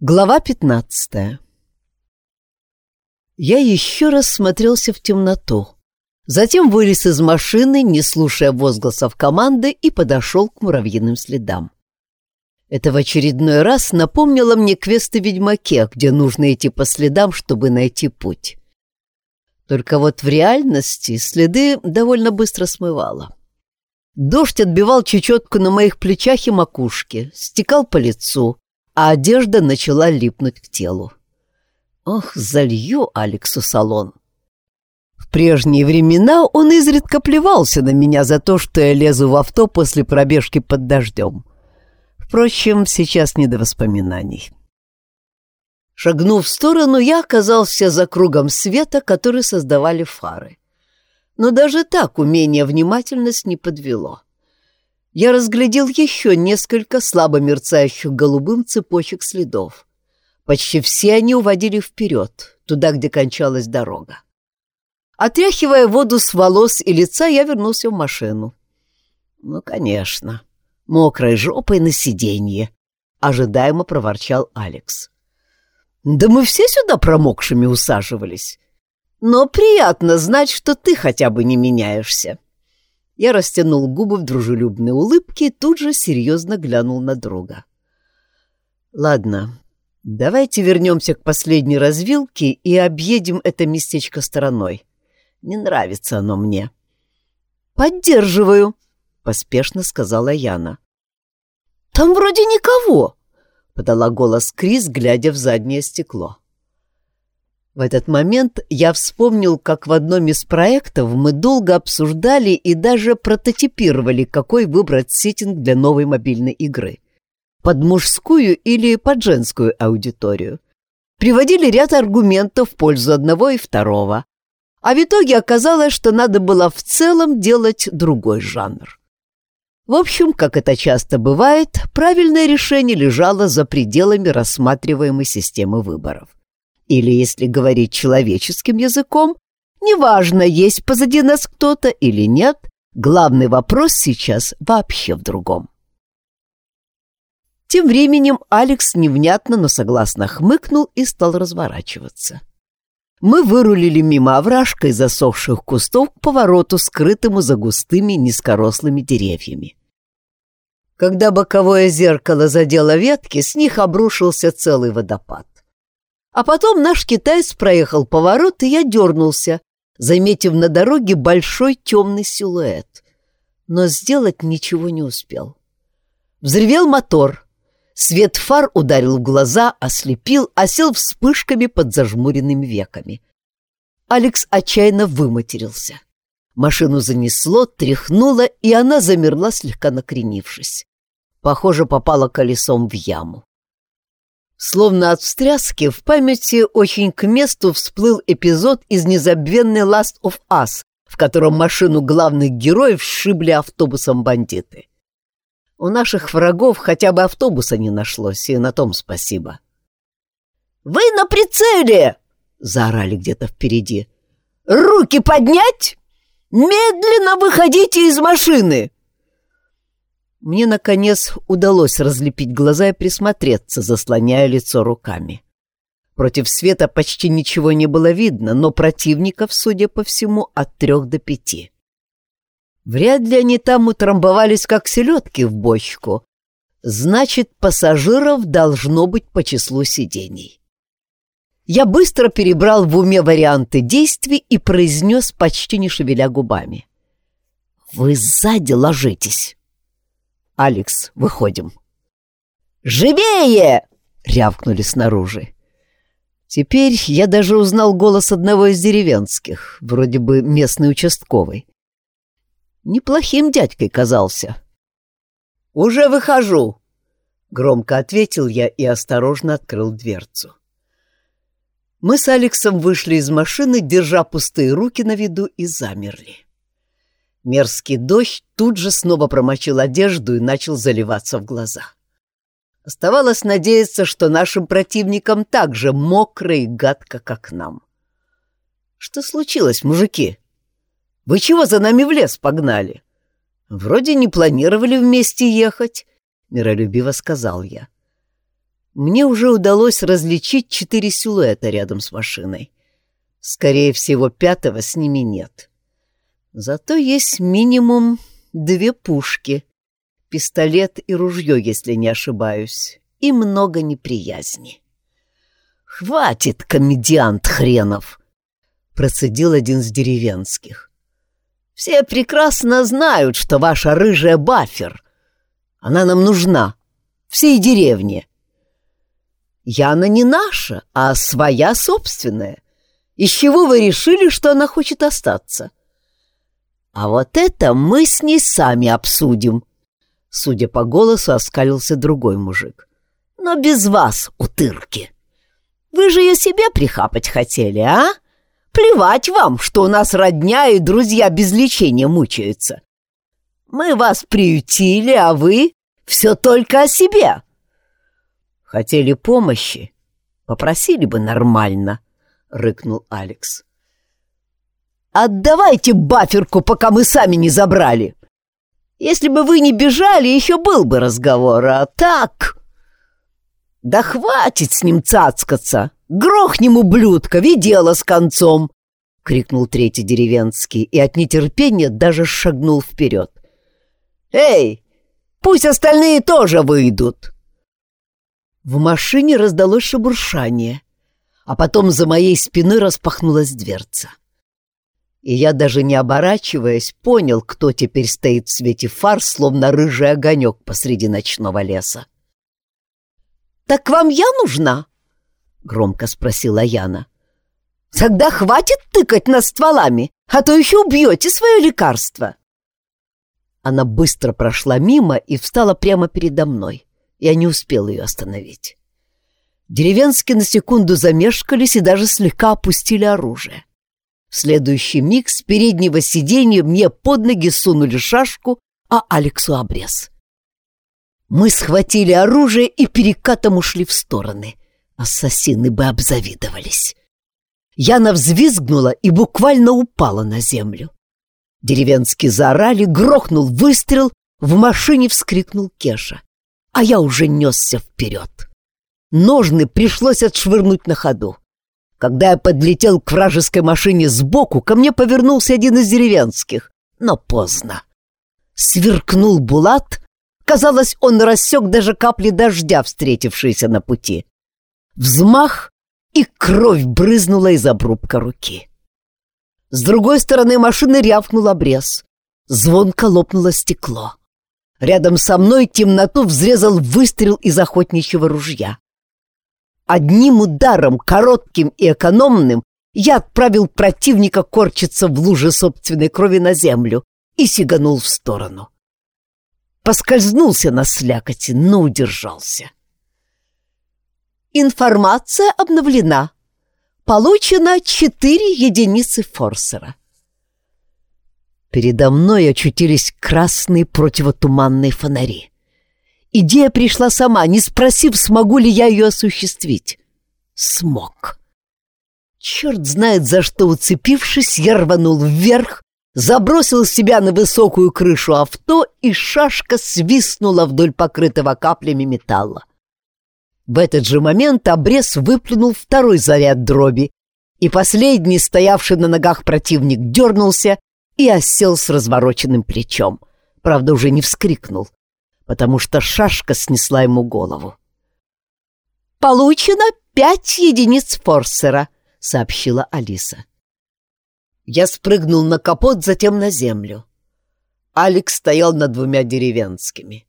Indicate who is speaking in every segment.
Speaker 1: Глава пятнадцатая Я еще раз смотрелся в темноту. Затем вылез из машины, не слушая возгласов команды, и подошел к муравьиным следам. Это в очередной раз напомнило мне квесты Ведьмаке, где нужно идти по следам, чтобы найти путь. Только вот в реальности следы довольно быстро смывало. Дождь отбивал чечетку на моих плечах и макушке, стекал по лицу, а одежда начала липнуть к телу. Ох, залью Алексу салон. В прежние времена он изредка плевался на меня за то, что я лезу в авто после пробежки под дождем. Впрочем, сейчас не до воспоминаний. Шагнув в сторону, я оказался за кругом света, который создавали фары. Но даже так умение внимательность не подвело я разглядел еще несколько слабо мерцающих голубым цепочек следов. Почти все они уводили вперед, туда, где кончалась дорога. Отряхивая воду с волос и лица, я вернулся в машину. Ну, конечно, мокрой жопой на сиденье, ожидаемо проворчал Алекс. Да мы все сюда промокшими усаживались. Но приятно знать, что ты хотя бы не меняешься. Я растянул губы в дружелюбной улыбке и тут же серьезно глянул на друга. «Ладно, давайте вернемся к последней развилке и объедем это местечко стороной. Не нравится оно мне». «Поддерживаю», — поспешно сказала Яна. «Там вроде никого», — подала голос Крис, глядя в заднее стекло. В этот момент я вспомнил, как в одном из проектов мы долго обсуждали и даже прототипировали, какой выбрать сеттинг для новой мобильной игры. Под мужскую или под женскую аудиторию. Приводили ряд аргументов в пользу одного и второго. А в итоге оказалось, что надо было в целом делать другой жанр. В общем, как это часто бывает, правильное решение лежало за пределами рассматриваемой системы выборов. Или, если говорить человеческим языком, неважно, есть позади нас кто-то или нет, главный вопрос сейчас вообще в другом. Тем временем Алекс невнятно, но согласно хмыкнул и стал разворачиваться. Мы вырулили мимо овражка и засохших кустов к повороту, скрытому за густыми низкорослыми деревьями. Когда боковое зеркало задело ветки, с них обрушился целый водопад. А потом наш китаец проехал поворот, и я дернулся, заметив на дороге большой темный силуэт. Но сделать ничего не успел. Взревел мотор. Свет фар ударил в глаза, ослепил, осел вспышками под зажмуренными веками. Алекс отчаянно выматерился. Машину занесло, тряхнуло, и она замерла, слегка накренившись. Похоже, попала колесом в яму. Словно от встряски в памяти очень к месту всплыл эпизод из незабвенной «Last of Us», в котором машину главных героев сшибли автобусом бандиты. У наших врагов хотя бы автобуса не нашлось, и на том спасибо. «Вы на прицеле!» — заорали где-то впереди. «Руки поднять! Медленно выходите из машины!» Мне, наконец, удалось разлепить глаза и присмотреться, заслоняя лицо руками. Против света почти ничего не было видно, но противников, судя по всему, от трех до пяти. Вряд ли они там утрамбовались, как селедки в бочку. Значит, пассажиров должно быть по числу сидений. Я быстро перебрал в уме варианты действий и произнес, почти не шевеля губами. «Вы сзади ложитесь». «Алекс, выходим». «Живее!» — рявкнули снаружи. Теперь я даже узнал голос одного из деревенских, вроде бы местный участковый. Неплохим дядькой казался. «Уже выхожу!» — громко ответил я и осторожно открыл дверцу. Мы с Алексом вышли из машины, держа пустые руки на виду, и замерли. Мерзкий дождь тут же снова промочил одежду и начал заливаться в глаза. Оставалось надеяться, что нашим противникам так же мокро и гадко, как нам. Что случилось, мужики? Вы чего за нами в лес погнали? Вроде не планировали вместе ехать, миролюбиво сказал я. мне уже удалось различить четыре силуэта рядом с машиной. Скорее всего, пятого с ними нет. Зато есть минимум две пушки, пистолет и ружье, если не ошибаюсь, и много неприязни. «Хватит, комедиант хренов!» — процедил один из деревенских. «Все прекрасно знают, что ваша рыжая бафер. Она нам нужна, всей деревне. Яна не наша, а своя собственная. Из чего вы решили, что она хочет остаться?» «А вот это мы с ней сами обсудим», — судя по голосу, оскалился другой мужик. «Но без вас, утырки!» Вы же ее себе прихапать хотели, а? Плевать вам, что у нас родня и друзья без лечения мучаются. Мы вас приютили, а вы все только о себе. Хотели помощи? Попросили бы нормально, — рыкнул Алекс. Отдавайте баферку, пока мы сами не забрали. Если бы вы не бежали, еще был бы разговор, а так... «Да хватит с ним цацкаться! Грохнем ублюдка, и дело с концом!» — крикнул третий деревенский и от нетерпения даже шагнул вперед. «Эй, пусть остальные тоже выйдут!» В машине раздалось шебуршание, а потом за моей спиной распахнулась дверца. И я, даже не оборачиваясь, понял, кто теперь стоит в свете фар, словно рыжий огонек посреди ночного леса. «Так вам я нужна?» — громко спросила Яна. «Тогда хватит тыкать нас стволами, а то еще убьете свое лекарство!» Она быстро прошла мимо и встала прямо передо мной. Я не успел ее остановить. Деревенские на секунду замешкались и даже слегка опустили оружие. Следующий миг с переднего сиденья мне под ноги сунули шашку, а Алексу обрез. Мы схватили оружие и перекатом ушли в стороны. Ассасины бы обзавидовались. Яна взвизгнула и буквально упала на землю. Деревенские заорали, грохнул выстрел, в машине вскрикнул Кеша. А я уже несся вперед. Ножны пришлось отшвырнуть на ходу. Когда я подлетел к вражеской машине сбоку, ко мне повернулся один из деревенских, но поздно. Сверкнул Булат, Казалось, он рассек даже капли дождя, встретившиеся на пути. Взмах, и кровь брызнула из обрубка руки. С другой стороны машины рявкнул обрез. Звонко лопнуло стекло. Рядом со мной темноту взрезал выстрел из охотничьего ружья. Одним ударом, коротким и экономным, я отправил противника корчиться в луже собственной крови на землю и сиганул в сторону. Поскользнулся на слякоти, но удержался. Информация обновлена. Получено четыре единицы форсера. Передо мной очутились красные противотуманные фонари. Идея пришла сама, не спросив, смогу ли я ее осуществить. Смог. Черт знает, за что уцепившись, я рванул вверх, забросил себя на высокую крышу авто, и шашка свистнула вдоль покрытого каплями металла. В этот же момент обрез выплюнул второй заряд дроби, и последний, стоявший на ногах противник, дернулся и осел с развороченным плечом. Правда, уже не вскрикнул, потому что шашка снесла ему голову. «Получено пять единиц форсера», — сообщила Алиса. Я спрыгнул на капот, затем на землю. Алекс стоял над двумя деревенскими.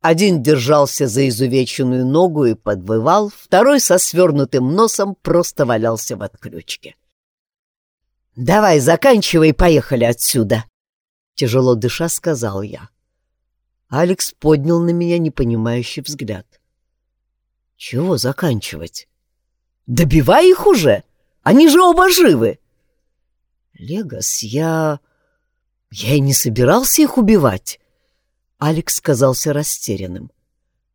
Speaker 1: Один держался за изувеченную ногу и подвывал, второй со свернутым носом просто валялся в отключке. «Давай, заканчивай, поехали отсюда!» Тяжело дыша, сказал я. Алекс поднял на меня непонимающий взгляд. «Чего заканчивать?» «Добивай их уже! Они же оба живы!» «Легос, я... я и не собирался их убивать!» Алекс казался растерянным.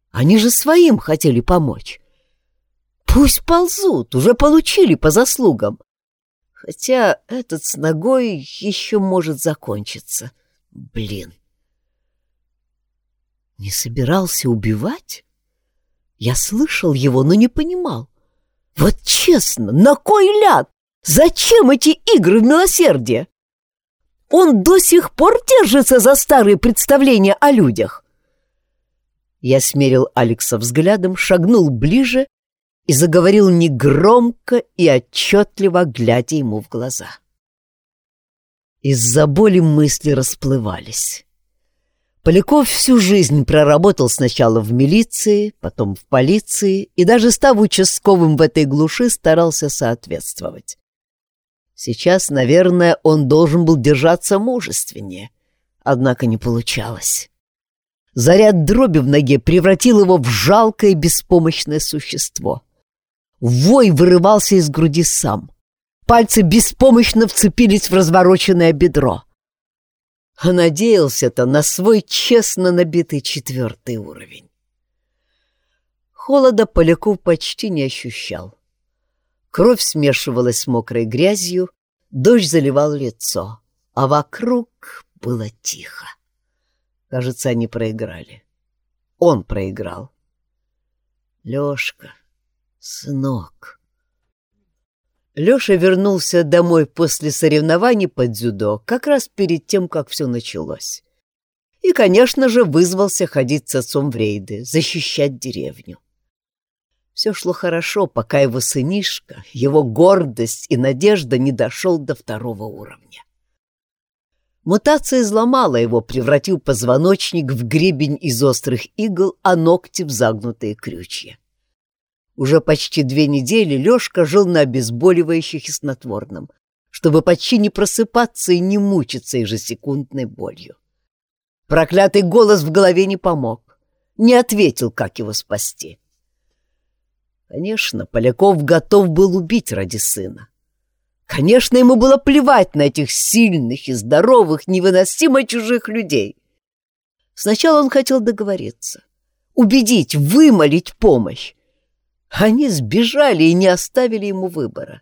Speaker 1: «Они же своим хотели помочь!» «Пусть ползут, уже получили по заслугам!» Хотя этот с ногой еще может закончиться. Блин. Не собирался убивать? Я слышал его, но не понимал. Вот честно, на кой ляд? Зачем эти игры в милосердие? Он до сих пор держится за старые представления о людях. Я смерил Алекса взглядом, шагнул ближе и заговорил негромко и отчетливо, глядя ему в глаза. Из-за боли мысли расплывались. Поляков всю жизнь проработал сначала в милиции, потом в полиции и даже став участковым в этой глуши старался соответствовать. Сейчас, наверное, он должен был держаться мужественнее, однако не получалось. Заряд дроби в ноге превратил его в жалкое беспомощное существо. Вой вырывался из груди сам. Пальцы беспомощно вцепились в развороченное бедро. А надеялся-то на свой честно набитый четвертый уровень. Холода Поляков почти не ощущал. Кровь смешивалась с мокрой грязью, дождь заливал лицо, а вокруг было тихо. Кажется, они проиграли. Он проиграл. Лёшка, сынок. Лёша вернулся домой после соревнований под дзюдо как раз перед тем, как все началось. И, конечно же, вызвался ходить с отцом в рейды, защищать деревню. Все шло хорошо, пока его сынишка, его гордость и надежда не дошел до второго уровня. Мутация изломала его, превратив позвоночник в гребень из острых игл, а ногти в загнутые крючья. Уже почти две недели Лешка жил на обезболивающих и снотворном, чтобы почти не просыпаться и не мучиться ежесекундной болью. Проклятый голос в голове не помог, не ответил, как его спасти. Конечно, Поляков готов был убить ради сына. Конечно, ему было плевать на этих сильных и здоровых, невыносимо чужих людей. Сначала он хотел договориться, убедить, вымолить помощь. Они сбежали и не оставили ему выбора.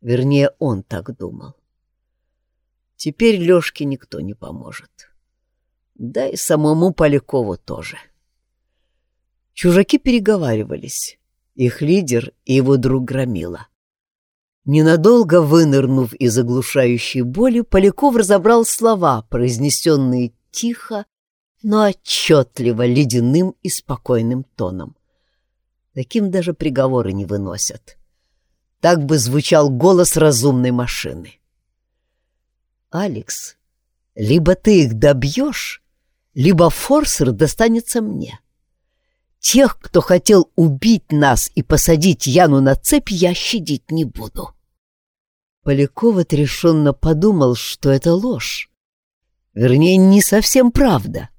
Speaker 1: Вернее, он так думал. Теперь Лёшке никто не поможет. Да и самому Полякову тоже. Чужаки переговаривались их лидер и его друг Громила. Ненадолго вынырнув из оглушающей боли, Поляков разобрал слова, произнесенные тихо, но отчетливо ледяным и спокойным тоном. Таким даже приговоры не выносят. Так бы звучал голос разумной машины. «Алекс, либо ты их добьешь, либо Форсер достанется мне. Тех, кто хотел убить нас и посадить Яну на цепь, я щадить не буду. Поляков отрешенно подумал, что это ложь. Вернее, не совсем правда.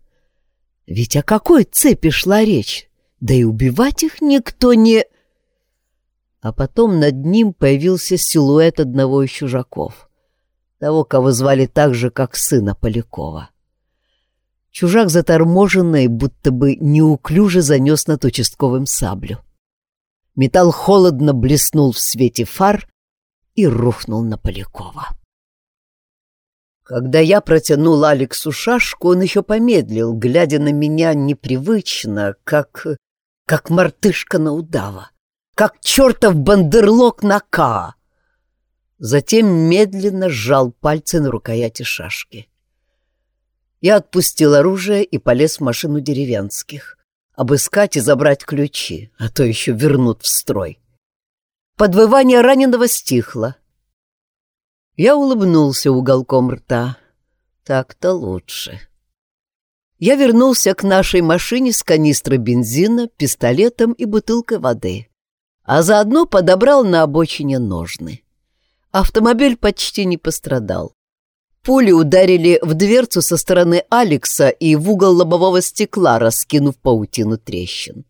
Speaker 1: Ведь о какой цепи шла речь? Да и убивать их никто не... А потом над ним появился силуэт одного из чужаков. Того, кого звали так же, как сына Полякова. Чужак заторможенно и будто бы неуклюже занес над участковым саблю. Металл холодно блеснул в свете фар и рухнул на Полякова. Когда я протянул Алексу шашку, он еще помедлил, глядя на меня непривычно, как... как мартышка на удава, как чертов бандерлог на Ка. Затем медленно сжал пальцы на рукояти шашки. Я отпустил оружие и полез в машину деревенских. Обыскать и забрать ключи, а то еще вернут в строй. Подвывание раненого стихло. Я улыбнулся уголком рта. Так-то лучше. Я вернулся к нашей машине с канистрой бензина, пистолетом и бутылкой воды, а заодно подобрал на обочине ножны. Автомобиль почти не пострадал. Пули ударили в дверцу со стороны Алекса и в угол лобового стекла, раскинув паутину трещин.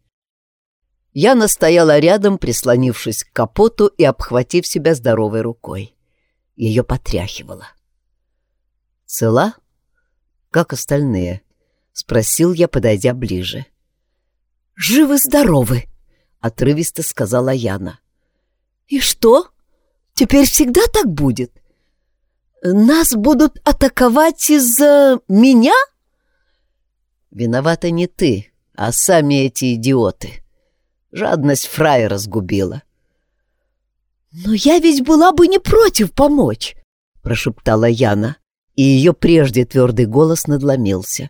Speaker 1: Я настояла рядом, прислонившись к капоту и обхватив себя здоровой рукой. Ее потряхивало. «Цела? Как остальные?» — спросил я, подойдя ближе. «Живы-здоровы!» — отрывисто сказала Яна. «И что? Теперь всегда так будет?» Нас будут атаковать из-за меня? Виновата не ты, а сами эти идиоты, Жадность фрая разгубила. «Но я ведь была бы не против помочь», — прошептала Яна, и ее прежде твердый голос надломился.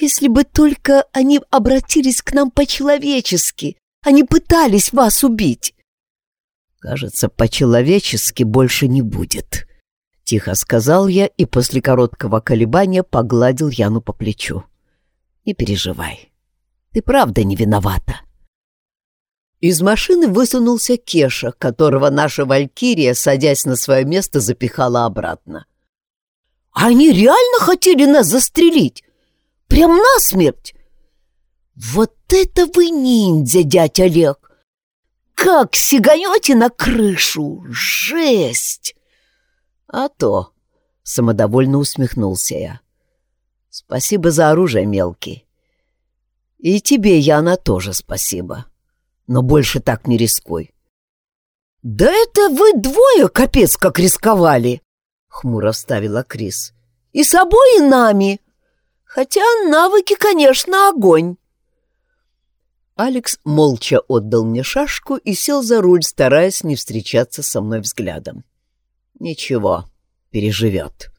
Speaker 1: «Если бы только они обратились к нам по-человечески, они пытались вас убить». «Кажется, по-человечески больше не будет», — тихо сказал я и после короткого колебания погладил Яну по плечу. «Не переживай, ты правда не виновата». Из машины высунулся Кеша, которого наша Валькирия, садясь на свое место, запихала обратно. «Они реально хотели нас застрелить? Прям насмерть?» «Вот это вы ниндзя, дядь Олег! Как сиганете на крышу! Жесть!» «А то!» — самодовольно усмехнулся я. «Спасибо за оружие, мелкий. И тебе, Яна, тоже спасибо» но больше так не рискуй. «Да это вы двое, капец, как рисковали!» — хмуро вставила Крис. «И собой, и нами. Хотя навыки, конечно, огонь». Алекс молча отдал мне шашку и сел за руль, стараясь не встречаться со мной взглядом. «Ничего, переживет».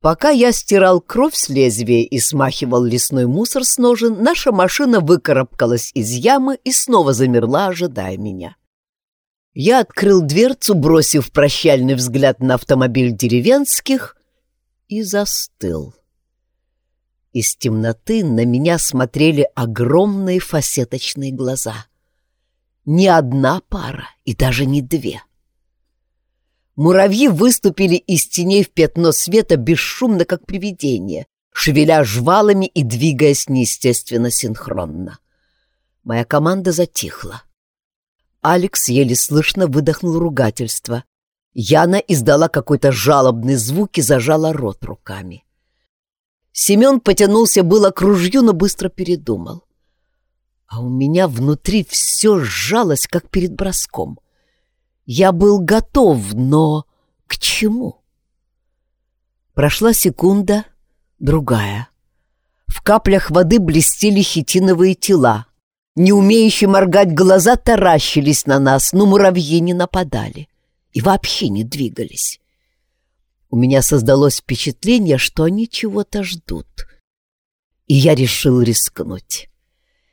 Speaker 1: Пока я стирал кровь с лезвия и смахивал лесной мусор с ножен, наша машина выкарабкалась из ямы и снова замерла, ожидая меня. Я открыл дверцу, бросив прощальный взгляд на автомобиль деревенских, и застыл. Из темноты на меня смотрели огромные фасеточные глаза. Не одна пара и даже не две — Муравьи выступили из теней в пятно света бесшумно, как привидение, шевеля жвалами и двигаясь неестественно синхронно. Моя команда затихла. Алекс еле слышно выдохнул ругательство. Яна издала какой-то жалобный звук и зажала рот руками. Семен потянулся было к ружью, но быстро передумал. А у меня внутри все сжалось, как перед броском. Я был готов, но к чему? Прошла секунда, другая. В каплях воды блестели хитиновые тела. Не умеющие моргать глаза таращились на нас, но муравьи не нападали и вообще не двигались. У меня создалось впечатление, что они чего-то ждут. И я решил рискнуть.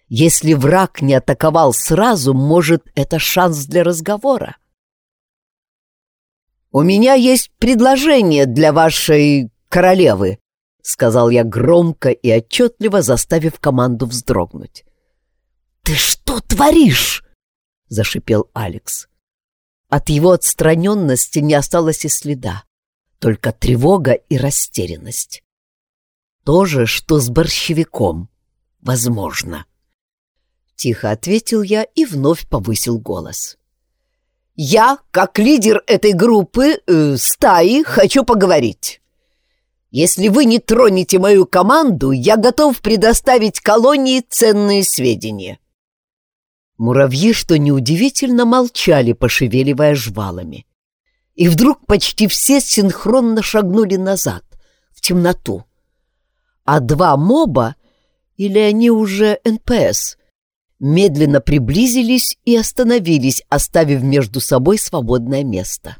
Speaker 1: Если враг не атаковал сразу, может, это шанс для разговора. «У меня есть предложение для вашей королевы», — сказал я громко и отчетливо, заставив команду вздрогнуть. «Ты что творишь?» — зашипел Алекс. От его отстраненности не осталось и следа, только тревога и растерянность. То же, что с борщевиком, возможно. Тихо ответил я и вновь повысил голос. Я, как лидер этой группы, э, стаи, хочу поговорить. Если вы не тронете мою команду, я готов предоставить колонии ценные сведения». Муравьи, что неудивительно, молчали, пошевеливая жвалами. И вдруг почти все синхронно шагнули назад, в темноту. А два моба, или они уже НПС, медленно приблизились и остановились, оставив между собой свободное место.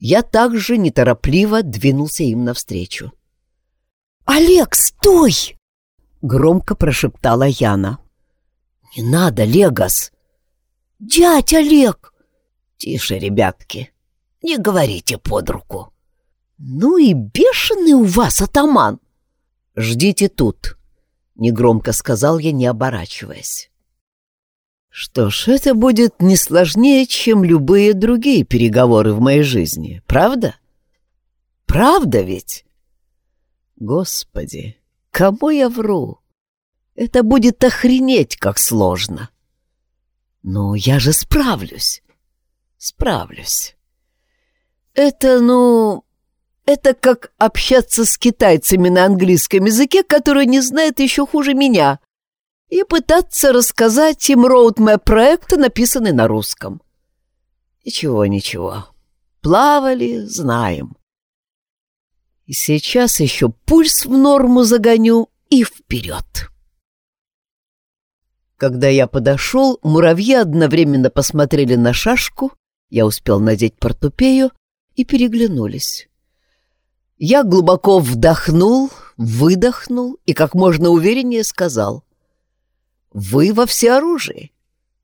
Speaker 1: Я также неторопливо двинулся им навстречу. «Олег, стой!» — громко прошептала Яна. «Не надо, Легас!» «Дядь Олег!» «Тише, ребятки, не говорите под руку!» «Ну и бешеный у вас атаман!» «Ждите тут!» негромко сказал я, не оборачиваясь. Что ж, это будет не сложнее, чем любые другие переговоры в моей жизни, правда? Правда ведь? Господи, кому я вру? Это будет охренеть, как сложно. Но я же справлюсь. Справлюсь. Это, ну, это как общаться с китайцами на английском языке, которые не знают еще хуже меня, и пытаться рассказать им роудмэп проекта, написанный на русском. Ничего, ничего. Плавали, знаем. И сейчас еще пульс в норму загоню и вперед. Когда я подошел, муравьи одновременно посмотрели на шашку, я успел надеть портупею, и переглянулись. Я глубоко вдохнул, выдохнул и как можно увереннее сказал. «Вы во всеоружии.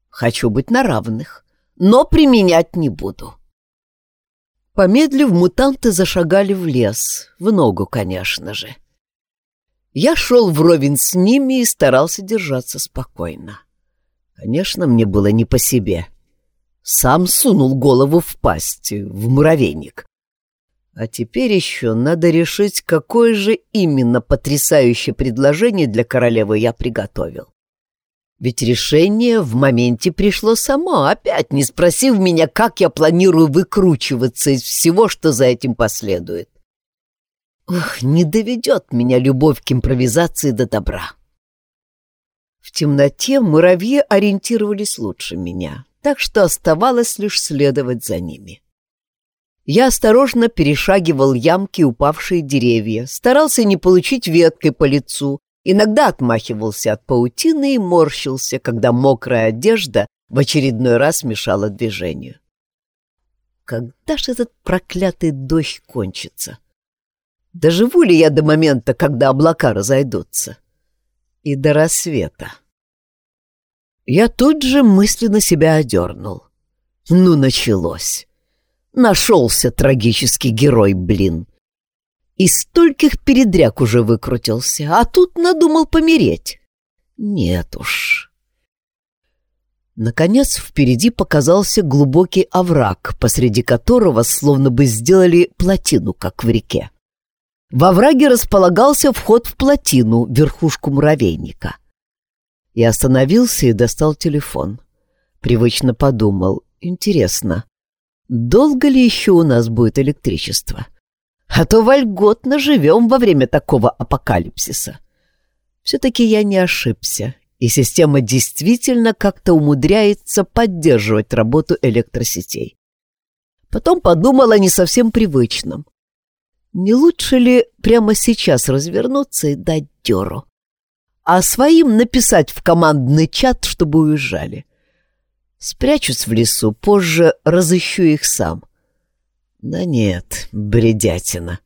Speaker 1: Хочу быть на равных, но применять не буду». Помедлив, мутанты зашагали в лес, в ногу, конечно же. Я шел вровень с ними и старался держаться спокойно. Конечно, мне было не по себе. Сам сунул голову в пасть, в муравейник. А теперь еще надо решить, какое же именно потрясающее предложение для королевы я приготовил. Ведь решение в моменте пришло само, опять не спросив меня, как я планирую выкручиваться из всего, что за этим последует. Ох, не доведет меня любовь к импровизации до добра. В темноте муравьи ориентировались лучше меня, так что оставалось лишь следовать за ними. Я осторожно перешагивал ямки упавшие деревья, старался не получить веткой по лицу, иногда отмахивался от паутины и морщился, когда мокрая одежда в очередной раз мешала движению. Когда же этот проклятый дождь кончится? Доживу ли я до момента, когда облака разойдутся? И до рассвета. Я тут же мысленно себя одернул. Ну, началось. Нашелся трагический герой, блин. И стольких передряг уже выкрутился, а тут надумал помереть. Нет уж. Наконец впереди показался глубокий овраг, посреди которого словно бы сделали плотину, как в реке. Во враге располагался вход в плотину, верхушку муравейника. Я остановился и достал телефон. Привычно подумал, интересно, долго ли еще у нас будет электричество? А то вольготно живем во время такого апокалипсиса. Все-таки я не ошибся, и система действительно как-то умудряется поддерживать работу электросетей. Потом подумал о не совсем привычном. Не лучше ли прямо сейчас развернуться и дать дёру? А своим написать в командный чат, чтобы уезжали. Спрячусь в лесу, позже разыщу их сам. Да нет, бредятина.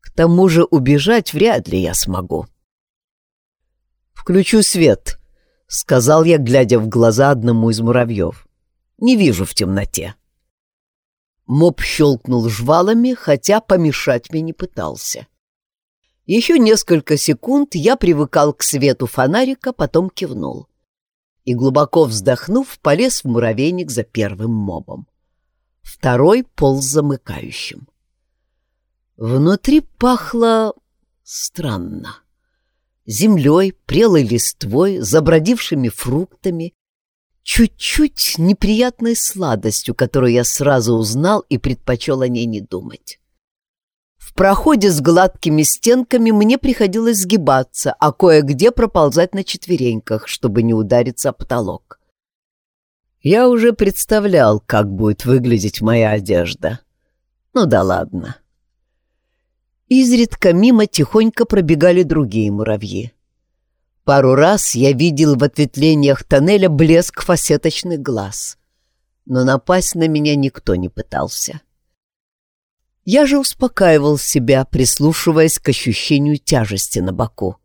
Speaker 1: К тому же убежать вряд ли я смогу. «Включу свет», — сказал я, глядя в глаза одному из муравьев. «Не вижу в темноте». Моб щелкнул жвалами, хотя помешать мне не пытался. Еще несколько секунд я привыкал к свету фонарика, потом кивнул. И, глубоко вздохнув, полез в муравейник за первым мобом. Второй полз замыкающим. Внутри пахло странно. Землей, прелой листвой, забродившими фруктами, чуть-чуть неприятной сладостью, которую я сразу узнал и предпочел о ней не думать. Проходе с гладкими стенками мне приходилось сгибаться, а кое-где проползать на четвереньках, чтобы не удариться о потолок. Я уже представлял, как будет выглядеть моя одежда. Ну да ладно. Изредка мимо тихонько пробегали другие муравьи. Пару раз я видел в ответвлениях тоннеля блеск фасеточных глаз, но напасть на меня никто не пытался. Я же успокаивал себя, прислушиваясь к ощущению тяжести на боку.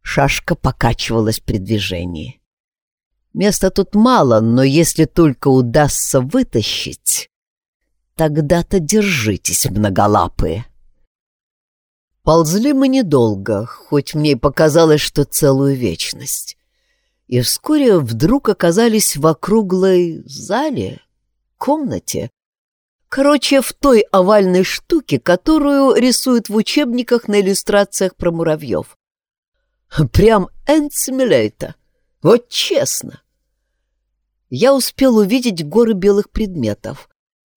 Speaker 1: Шашка покачивалась при движении. Места тут мало, но если только удастся вытащить, тогда-то держитесь, многолапые. Ползли мы недолго, хоть мне и показалось, что целую вечность. И вскоре вдруг оказались в округлой зале, комнате. Короче, в той овальной штуке, которую рисуют в учебниках на иллюстрациях про муравьев. Прям энцимилейта. Вот честно. Я успел увидеть горы белых предметов.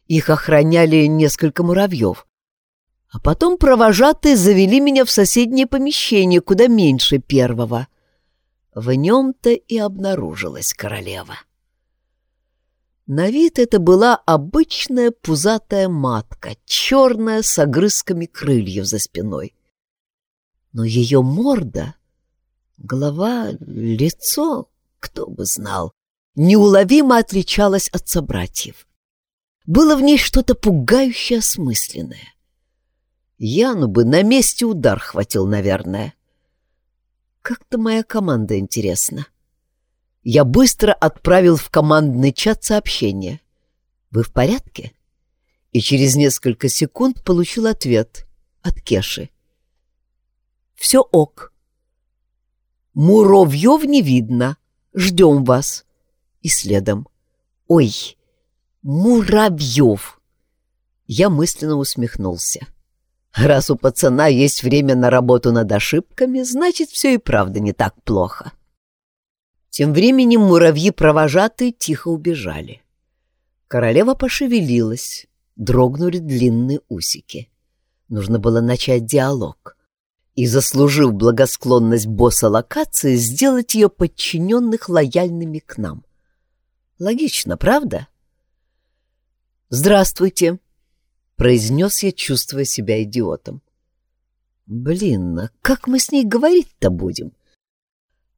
Speaker 1: Их охраняли несколько муравьев. А потом провожатые завели меня в соседнее помещение, куда меньше первого. В нем-то и обнаружилась королева. На вид это была обычная пузатая матка, черная, с огрызками крыльев за спиной. Но ее морда, голова, лицо кто бы знал, неуловимо отличалась от собратьев. Было в ней что-то пугающее осмысленное. Яну бы на месте удар хватил, наверное. Как-то моя команда интересна. Я быстро отправил в командный чат сообщение. «Вы в порядке?» И через несколько секунд получил ответ от Кеши. «Все ок. Муровьев не видно. Ждем вас». И следом. «Ой, Муравьев!» Я мысленно усмехнулся. Раз у пацана есть время на работу над ошибками, значит, все и правда не так плохо. Тем временем муравьи-провожатые тихо убежали. Королева пошевелилась, дрогнули длинные усики. Нужно было начать диалог и, заслужив благосклонность босса локации, сделать ее подчиненных лояльными к нам. Логично, правда? «Здравствуйте», — произнес я, чувствуя себя идиотом. «Блин, а как мы с ней говорить-то будем?»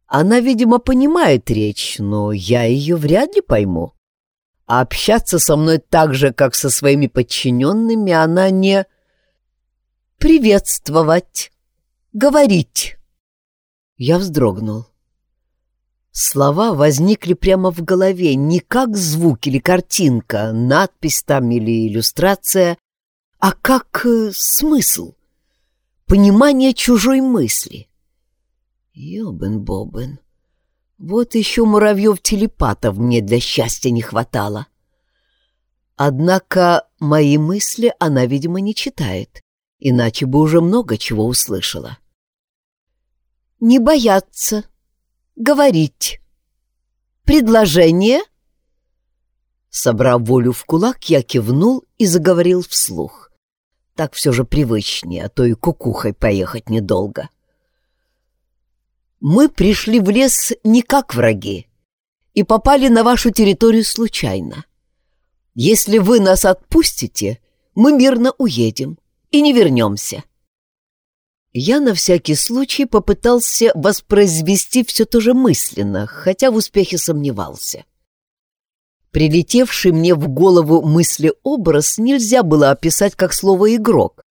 Speaker 1: Она, видимо, понимает речь, но я ее вряд ли пойму. А общаться со мной так же, как со своими подчиненными, она не... «Приветствовать! Говорить!» Я вздрогнул. Слова возникли прямо в голове, не как звук или картинка, надпись там или иллюстрация, а как э, смысл, понимание чужой мысли. Ёбен-бобен, вот еще муравьев-телепатов мне для счастья не хватало. Однако мои мысли она, видимо, не читает, иначе бы уже много чего услышала. «Не бояться», говорить. Предложение?» Собрав волю в кулак, я кивнул и заговорил вслух. Так все же привычнее, а то и кукухой поехать недолго. «Мы пришли в лес не как враги и попали на вашу территорию случайно. Если вы нас отпустите, мы мирно уедем и не вернемся. Я на всякий случай попытался воспроизвести все то же мысленно, хотя в успехе сомневался. Прилетевший мне в голову мысли-образ нельзя было описать как слово «игрок»,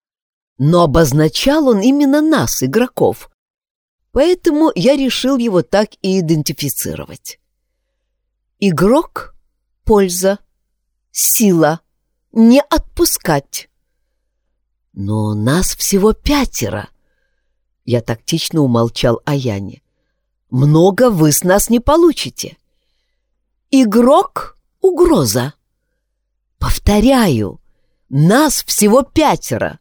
Speaker 1: но обозначал он именно нас, игроков. Поэтому я решил его так и идентифицировать. Игрок — польза, сила, не отпускать. Но нас всего пятеро — я тактично умолчал о Яне. «Много вы с нас не получите». «Игрок — угроза». «Повторяю, нас всего пятеро.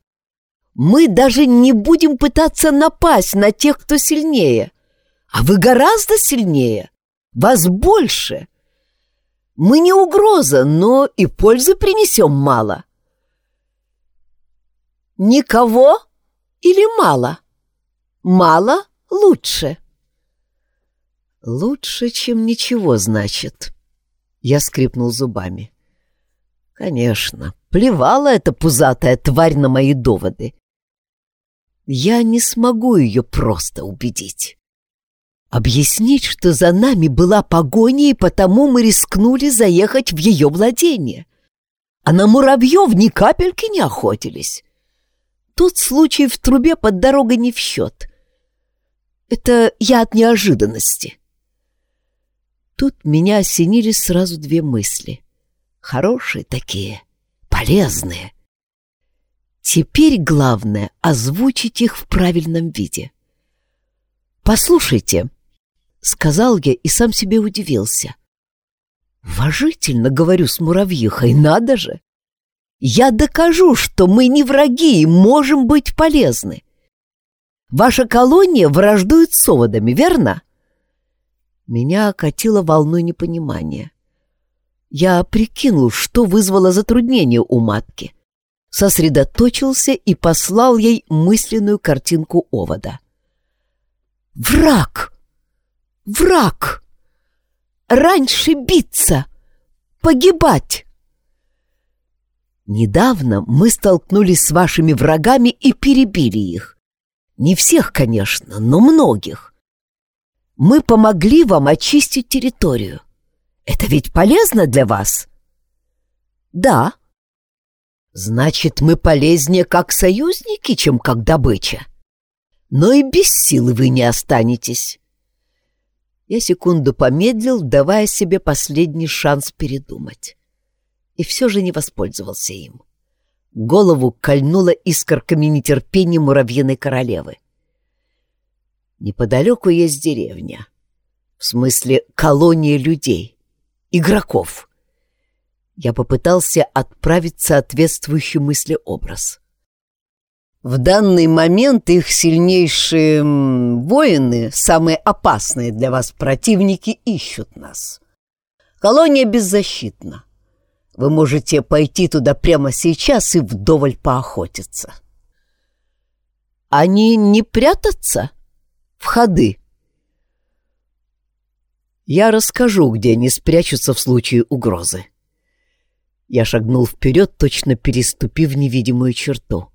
Speaker 1: Мы даже не будем пытаться напасть на тех, кто сильнее. А вы гораздо сильнее. Вас больше. Мы не угроза, но и пользы принесем мало». «Никого или мало?» Мало — лучше. Лучше, чем ничего, значит. Я скрипнул зубами. Конечно, плевала эта пузатая тварь на мои доводы. Я не смогу ее просто убедить. Объяснить, что за нами была погоня, и потому мы рискнули заехать в ее владение. А на муравьев ни капельки не охотились. Тот случай в трубе под дорогой не в счет. Это я от неожиданности. Тут меня осенили сразу две мысли. Хорошие такие, полезные. Теперь главное — озвучить их в правильном виде. «Послушайте», — сказал я и сам себе удивился. «Уважительно говорю с муравьихой, надо же! Я докажу, что мы не враги и можем быть полезны. Ваша колония враждует с оводами, верно?» Меня окатило волной непонимания. Я прикинул, что вызвало затруднение у матки. Сосредоточился и послал ей мысленную картинку овода. «Враг! Враг! Раньше биться! Погибать!» Недавно мы столкнулись с вашими врагами и перебили их. Не всех, конечно, но многих. Мы помогли вам очистить территорию. Это ведь полезно для вас? Да. Значит, мы полезнее как союзники, чем как добыча. Но и без силы вы не останетесь. Я секунду помедлил, давая себе последний шанс передумать. И все же не воспользовался им. Голову кольнула искорками нетерпения муравьиной королевы. Неподалеку есть деревня. В смысле, колония людей, игроков. Я попытался отправить соответствующий мыслеобраз. В данный момент их сильнейшие воины, самые опасные для вас противники, ищут нас. Колония беззащитна. Вы можете пойти туда прямо сейчас и вдоволь поохотиться. Они не прятатся? В ходы. Я расскажу, где они спрячутся в случае угрозы. Я шагнул вперед, точно переступив невидимую черту.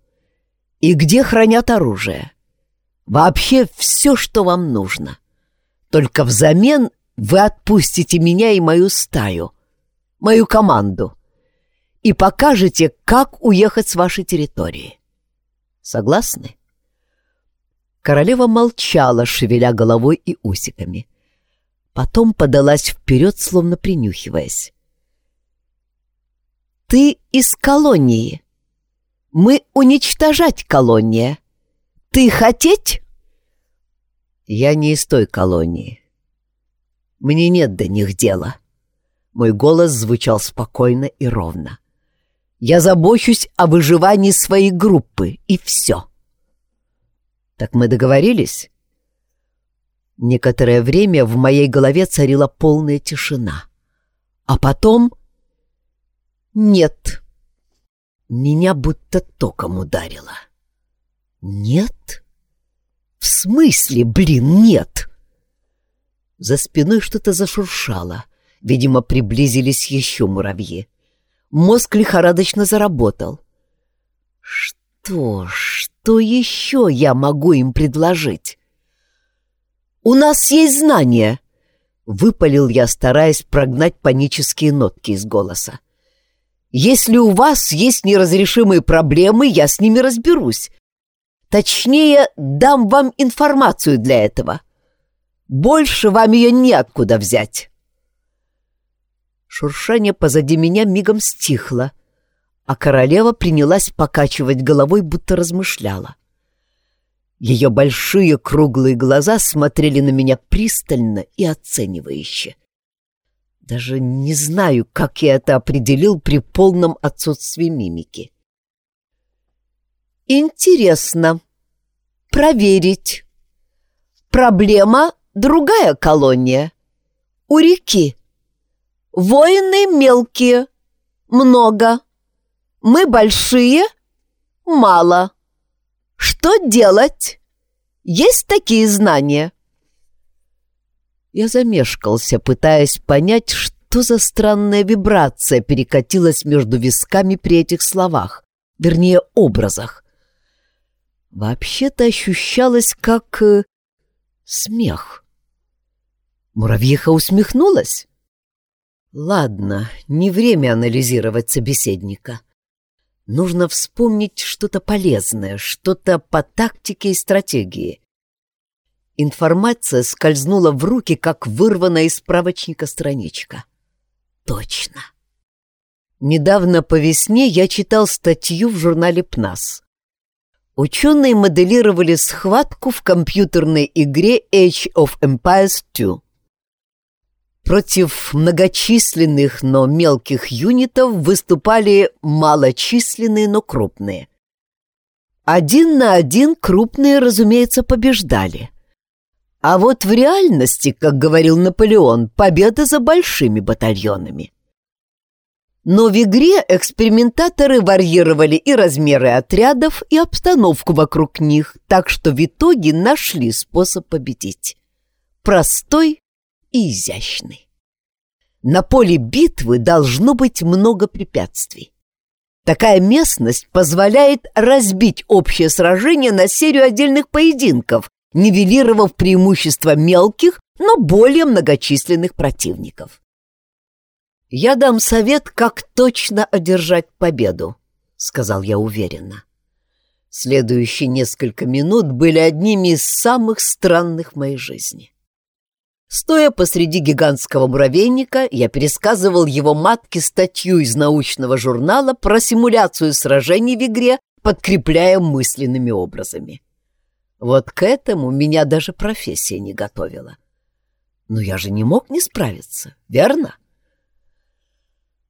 Speaker 1: И где хранят оружие? Вообще все, что вам нужно. Только взамен вы отпустите меня и мою стаю, мою команду, и покажете, как уехать с вашей территории. Согласны? Королева молчала, шевеля головой и усиками. Потом подалась вперед, словно принюхиваясь. «Ты из колонии. Мы уничтожать колония. Ты хотеть?» «Я не из той колонии. Мне нет до них дела». Мой голос звучал спокойно и ровно. «Я забочусь о выживании своей группы, и все». «Так мы договорились?» Некоторое время в моей голове царила полная тишина. А потом... «Нет». Меня будто током ударило. «Нет? В смысле, блин, нет?» За спиной что-то зашуршало. Видимо, приблизились еще муравьи. Мозг лихорадочно заработал. «Что что еще я могу им предложить? «У нас есть знания!» — выпалил я, стараясь прогнать панические нотки из голоса. «Если у вас есть неразрешимые проблемы, я с ними разберусь. Точнее, дам вам информацию для этого. Больше вам ее неоткуда взять». Шуршание позади меня мигом стихло, а королева принялась покачивать головой, будто размышляла. Ее большие круглые глаза смотрели на меня пристально и оценивающе. Даже не знаю, как я это определил при полном отсутствии мимики. Интересно. Проверить. Проблема — другая колония. У реки. Воины мелкие. Много. Мы большие? Мало. Что делать? Есть такие знания?» Я замешкался, пытаясь понять, что за странная вибрация перекатилась между висками при этих словах, вернее, образах. Вообще-то ощущалось как... Э, смех. Муравьиха усмехнулась. Ладно, не время анализировать собеседника. Нужно вспомнить что-то полезное, что-то по тактике и стратегии. Информация скользнула в руки, как вырванная из справочника страничка. Точно. Недавно по весне я читал статью в журнале «ПНАС». Ученые моделировали схватку в компьютерной игре Age of Empires 2. Против многочисленных, но мелких юнитов выступали малочисленные, но крупные. Один на один крупные, разумеется, побеждали. А вот в реальности, как говорил Наполеон, победа за большими батальонами. Но в игре экспериментаторы варьировали и размеры отрядов, и обстановку вокруг них, так что в итоге нашли способ победить. Простой и изящный. На поле битвы должно быть много препятствий. Такая местность позволяет разбить общее сражение на серию отдельных поединков, нивелировав преимущество мелких, но более многочисленных противников. «Я дам совет, как точно одержать победу», — сказал я уверенно. Следующие несколько минут были одними из самых странных в моей жизни. Стоя посреди гигантского муравейника, я пересказывал его матке статью из научного журнала про симуляцию сражений в игре, подкрепляя мысленными образами. Вот к этому меня даже профессия не готовила. Но я же не мог не справиться, верно?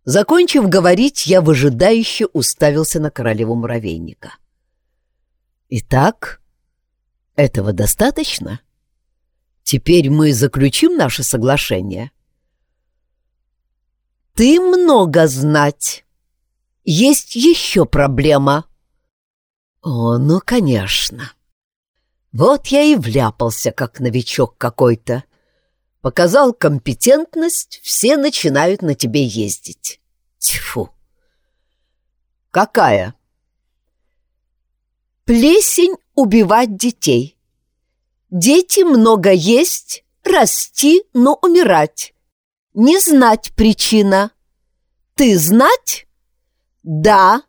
Speaker 1: Закончив говорить, я выжидающе уставился на королеву муравейника. Итак, этого достаточно? — Теперь мы заключим наше соглашение. Ты много знать. Есть еще проблема. О, ну, конечно. Вот я и вляпался, как новичок какой-то. Показал компетентность, все начинают на тебе ездить. Тьфу. Какая? Плесень убивать детей. Дети много есть, расти, но умирать. Не знать причина. Ты знать? Да,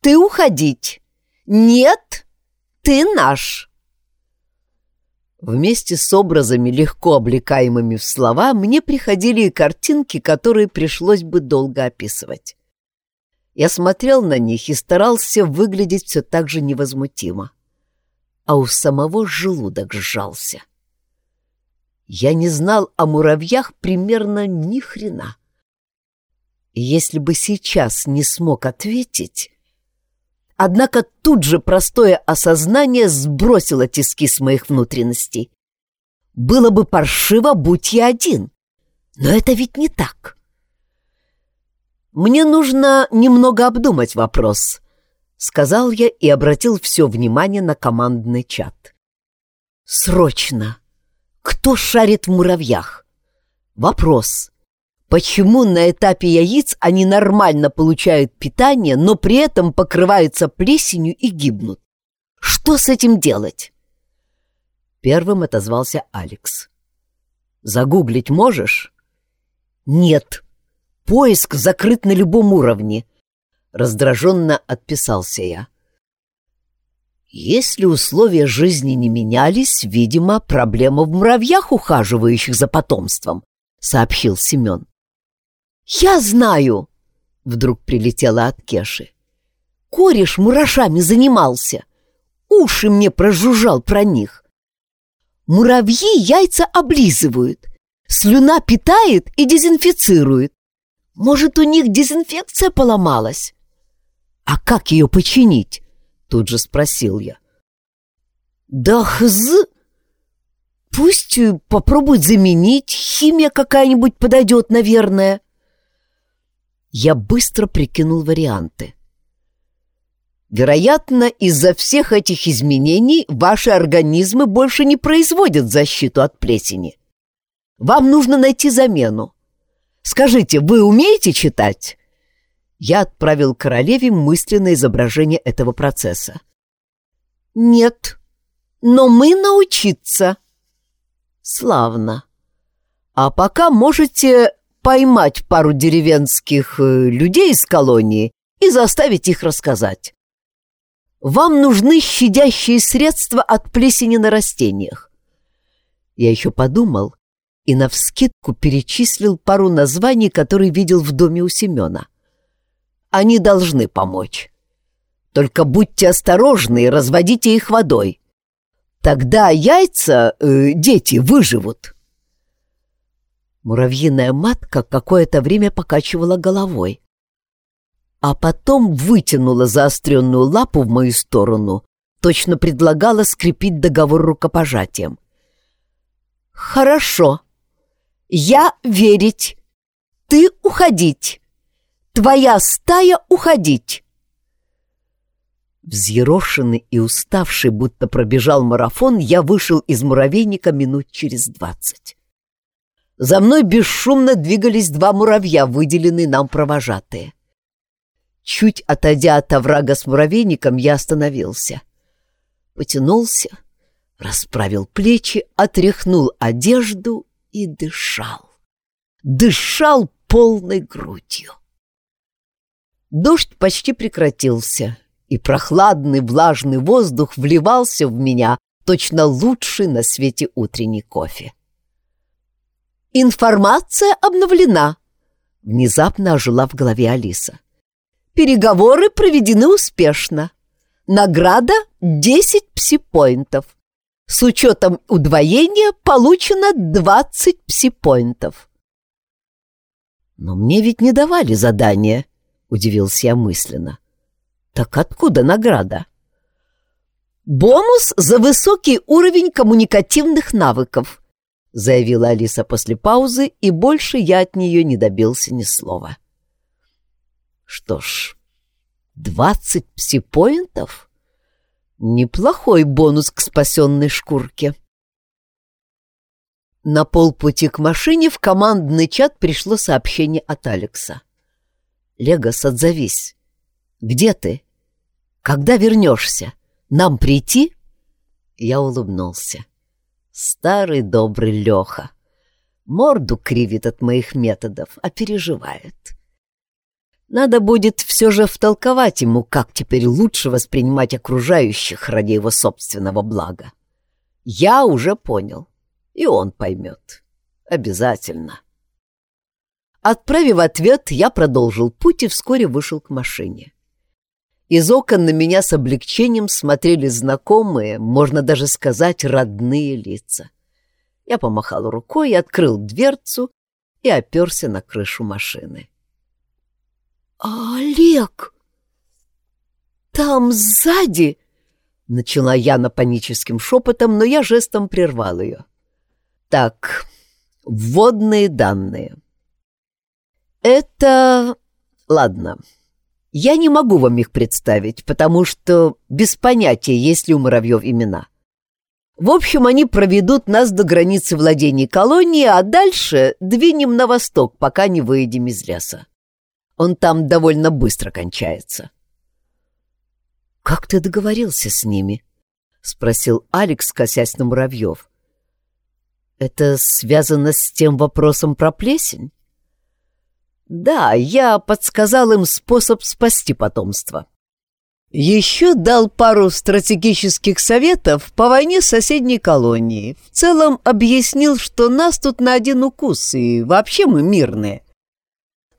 Speaker 1: ты уходить. Нет, ты наш. Вместе с образами, легко облекаемыми в слова, мне приходили и картинки, которые пришлось бы долго описывать. Я смотрел на них и старался выглядеть все так же невозмутимо а у самого желудок сжался. Я не знал о муравьях примерно ни хрена. если бы сейчас не смог ответить... Однако тут же простое осознание сбросило тиски с моих внутренностей. Было бы паршиво, будь я один. Но это ведь не так. Мне нужно немного обдумать вопрос, сказал я и обратил все внимание на командный чат. Срочно! Кто шарит в муравьях? Вопрос. Почему на этапе яиц они нормально получают питание, но при этом покрываются плесенью и гибнут? Что с этим делать? Первым отозвался Алекс. Загуглить можешь? Нет. Поиск закрыт на любом уровне. Раздраженно отписался я. Если условия жизни не менялись, видимо, проблема в муравьях, ухаживающих за потомством, сообщил Семен. Я знаю, вдруг прилетела от Кеши. Кореш мурашами занимался. Уши мне прожужжал про них. Муравьи яйца облизывают, слюна питает и дезинфицирует. Может, у них дезинфекция поломалась? «А как ее починить?» — тут же спросил я. «Да хз... Пусть попробуют заменить, химия какая-нибудь подойдет, наверное». Я быстро прикинул варианты. Вероятно, из-за всех этих изменений ваши организмы больше не производят защиту от плесени. Вам нужно найти замену. Скажите, вы умеете читать? я отправил королеве мысленное изображение этого процесса. «Нет, но мы научиться». «Славно. А пока можете поймать пару деревенских э, людей из колонии и заставить их рассказать. Вам нужны щадящие средства от плесени на растениях». Я еще подумал и навскидку перечислил пару названий, которые видел в доме у Семена. Они должны помочь. Только будьте осторожны и разводите их водой. Тогда яйца, э, дети, выживут. Муравьиная матка какое-то время покачивала головой, а потом вытянула заостренную лапу в мою сторону, точно предлагала скрепить договор рукопожатием. «Хорошо. Я верить. Ты уходить. Твоя стая уходить!» Взъерошенный и уставший, будто пробежал марафон, я вышел из муравейника минут через двадцать. За мной бесшумно двигались два муравья, выделенные нам провожатые. Чуть отойдя от оврага с муравейником, я остановился. Потянулся, расправил плечи, отряхнул одежду и дышал. Дышал полной грудью. Дождь почти прекратился, и прохладный влажный воздух вливался в меня, точно лучший на свете утренний кофе. «Информация обновлена», — внезапно ожила в голове Алиса. «Переговоры проведены успешно. Награда — 10 псипоинтов. С учетом удвоения получено 20 псипоинтов». «Но мне ведь не давали задания», — удивился я мысленно. «Так откуда награда?» «Бонус за высокий уровень коммуникативных навыков», — заявила Алиса после паузы, и больше я от нее не добился ни слова. «Что ж, двадцать псипоинтов? Неплохой бонус к спасенной шкурке». На полпути к машине в командный чат пришло сообщение от Алекса. «Легос, отзовись. Где ты? Когда вернешься? Нам прийти?» Я улыбнулся. Старый добрый Леха. Морду кривит от моих методов, а переживает. Надо будет все же втолковать ему, как теперь лучше воспринимать окружающих ради его собственного блага. Я уже понял, и он поймет. Обязательно. Отправив ответ, я продолжил путь и вскоре вышел к машине. Из окон на меня с облегчением смотрели знакомые, можно даже сказать, родные лица. Я помахал рукой, открыл дверцу и оперся на крышу машины. «Олег! Там сзади!» — начала Яна паническим шепотом, но я жестом прервал ее. «Так, вводные данные. Это... Ладно, я не могу вам их представить, потому что без понятия, есть ли у муравьев имена. В общем, они проведут нас до границы владений колонии, а дальше двинем на восток, пока не выйдем из леса. Он там довольно быстро кончается. «Как ты договорился с ними?» — спросил Алекс, косясь на муравьев. «Это связано с тем вопросом про плесень?» Да, я подсказал им способ спасти потомство. Еще дал пару стратегических советов по войне с соседней колонии. В целом объяснил, что нас тут на один укус, и вообще мы мирные.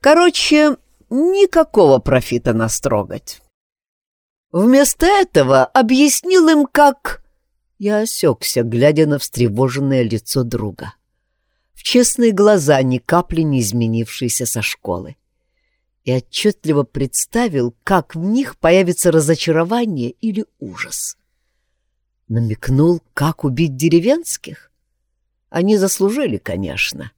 Speaker 1: Короче, никакого профита нас трогать. Вместо этого объяснил им, как... Я осекся, глядя на встревоженное лицо друга в честные глаза, ни капли не изменившиеся со школы. И отчетливо представил, как в них появится разочарование или ужас. Намекнул, как убить деревенских? Они заслужили, конечно.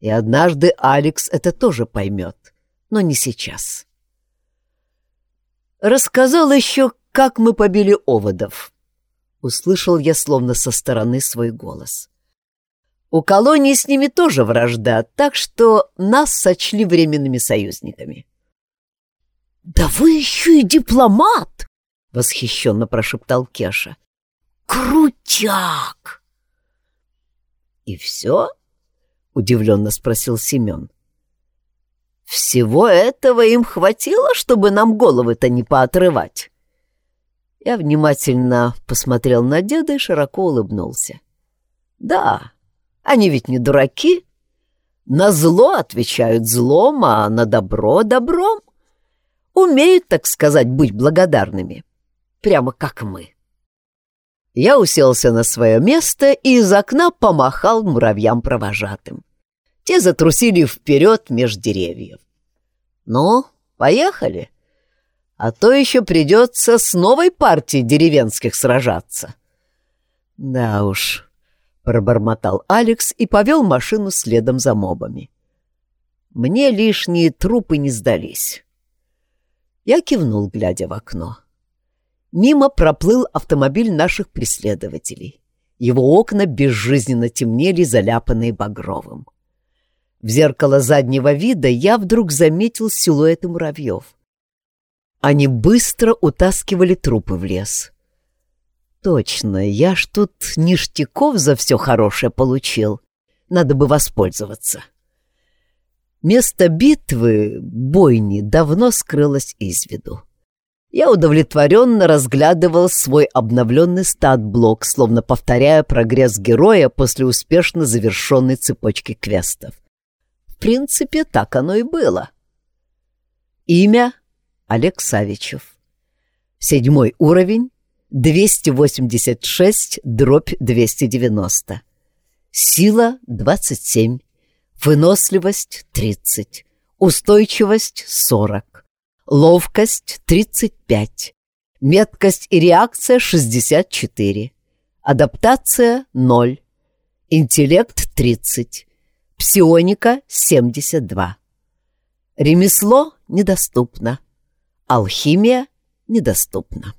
Speaker 1: И однажды Алекс это тоже поймет, но не сейчас. Рассказал еще, как мы побили оводов. Услышал я словно со стороны свой голос. У колонии с ними тоже вражда, так что нас сочли временными союзниками. «Да вы еще и дипломат!» — восхищенно прошептал Кеша. «Крутяк!» «И все?» — удивленно спросил Семен. «Всего этого им хватило, чтобы нам головы-то не поотрывать?» Я внимательно посмотрел на деда и широко улыбнулся. «Да, они ведь не дураки. На зло отвечают злом, а на добро — добром. Умеют, так сказать, быть благодарными. Прямо как мы. Я уселся на свое место и из окна помахал муравьям-провожатым. Те затрусили вперед меж деревьев. «Ну, поехали!» а то еще придется с новой партией деревенских сражаться. Да уж, пробормотал Алекс и повел машину следом за мобами. Мне лишние трупы не сдались. Я кивнул, глядя в окно. Мимо проплыл автомобиль наших преследователей. Его окна безжизненно темнели, заляпанные багровым. В зеркало заднего вида я вдруг заметил силуэты муравьев. Они быстро утаскивали трупы в лес. Точно, я ж тут ништяков за все хорошее получил. Надо бы воспользоваться. Место битвы, бойни, давно скрылось из виду. Я удовлетворенно разглядывал свой обновленный стат-блок, словно повторяя прогресс героя после успешно завершенной цепочки квестов. В принципе, так оно и было. Имя — Олег Савичев. Седьмой уровень — 286 дробь 290. Сила — 27. Выносливость — 30. Устойчивость — 40. Ловкость — 35. Меткость и реакция — 64. Адаптация — 0. Интеллект — 30. Псионика — 72. Ремесло недоступно. Алхимия недоступна.